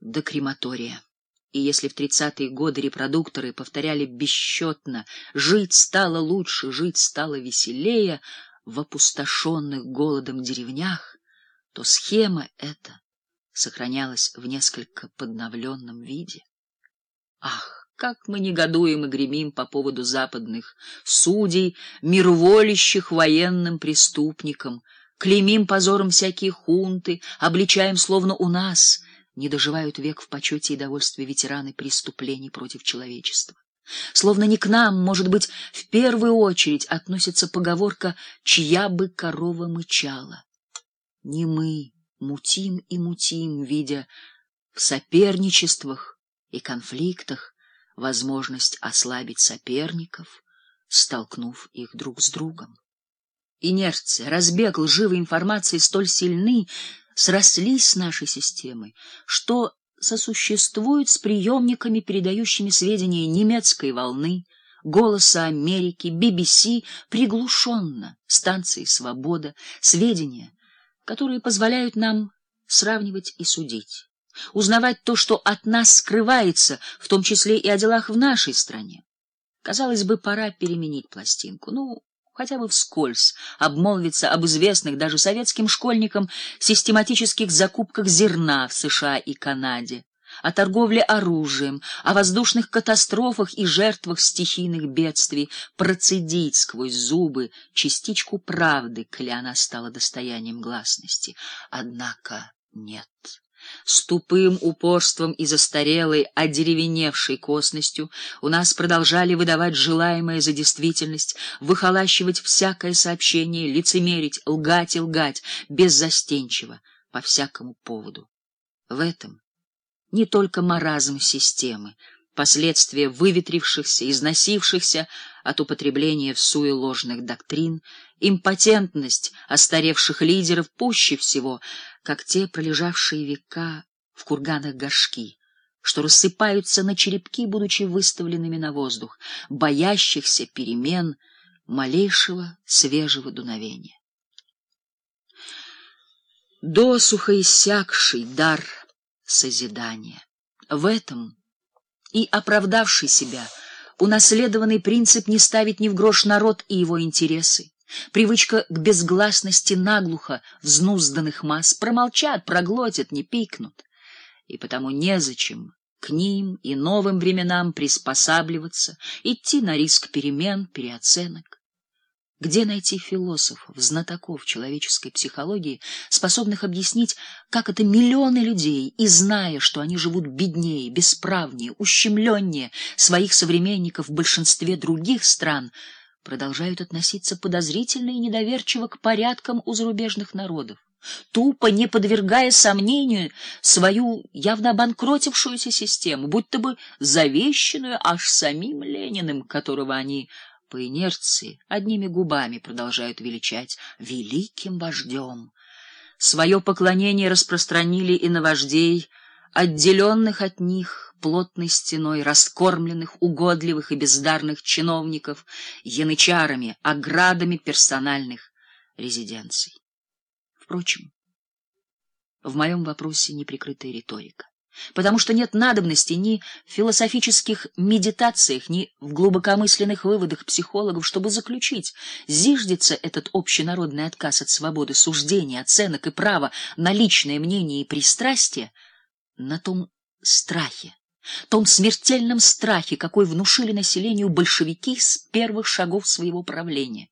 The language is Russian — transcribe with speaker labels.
Speaker 1: до крематория. И если в тридцатые годы репродукторы повторяли бесчетно «жить стало лучше, жить стало веселее» в опустошенных голодом деревнях, то схема эта сохранялась в несколько подновленном виде. Ах, как мы негодуем и гремим по поводу западных судей, мирволящих военным преступникам, клеймим позором всякие хунты, обличаем, словно у нас — не доживают век в почете и довольстве ветераны преступлений против человечества. Словно не к нам, может быть, в первую очередь относится поговорка «чья бы корова мычала». Не мы мутим и мутим, видя в соперничествах и конфликтах возможность ослабить соперников, столкнув их друг с другом. Инерция, разбег лживой информации столь сильны, срослись с нашей системой, что сосуществуют с приемниками, передающими сведения немецкой волны, голоса Америки, BBC, приглушенно, станции «Свобода», сведения, которые позволяют нам сравнивать и судить, узнавать то, что от нас скрывается, в том числе и о делах в нашей стране. Казалось бы, пора переменить пластинку. Ну, хотя бы вскользь обмолвиться об известных даже советским школьникам систематических закупках зерна в США и Канаде, о торговле оружием, о воздушных катастрофах и жертвах стихийных бедствий, процедить сквозь зубы частичку правды, коли она стала достоянием гласности. Однако нет. С тупым упорством и застарелой, одеревеневшей косностью у нас продолжали выдавать желаемое за действительность, выхолащивать всякое сообщение, лицемерить, лгать и лгать, беззастенчиво, по всякому поводу. В этом не только маразм системы, последствия выветрившихся, износившихся от употребления в суе ложных доктрин, импотентность остаревших лидеров пуще всего, как те пролежавшие века в курганах горшки, что рассыпаются на черепки, будучи выставленными на воздух, боящихся перемен малейшего свежего дуновения. Досуха иссякший дар созидания. В этом и оправдавший себя унаследованный принцип не ставить ни в грош народ и его интересы, привычка к безгласности наглухо взнузданных масс промолчат, проглотят, не пикнут, и потому незачем к ним и новым временам приспосабливаться, идти на риск перемен, переоценок. Где найти философов, знатоков человеческой психологии, способных объяснить, как это миллионы людей, и зная, что они живут беднее, бесправнее, ущемленнее своих современников в большинстве других стран, продолжают относиться подозрительно и недоверчиво к порядкам у зарубежных народов, тупо не подвергая сомнению свою явно обанкротившуюся систему, будто бы завещанную аж самим Лениным, которого они по инерции одними губами продолжают величать великим вождем. Свое поклонение распространили и на вождей, отделенных от них плотной стеной раскормленных, угодливых и бездарных чиновников, янычарами, оградами персональных резиденций. Впрочем, в моем вопросе неприкрытая риторика потому что нет надобности ни в философических медитациях, ни в глубокомысленных выводах психологов, чтобы заключить, зиждется этот общенародный отказ от свободы суждения, оценок и права на личное мнение и пристрастие на том страхе, том смертельном страхе, какой внушили населению большевики с первых шагов своего правления.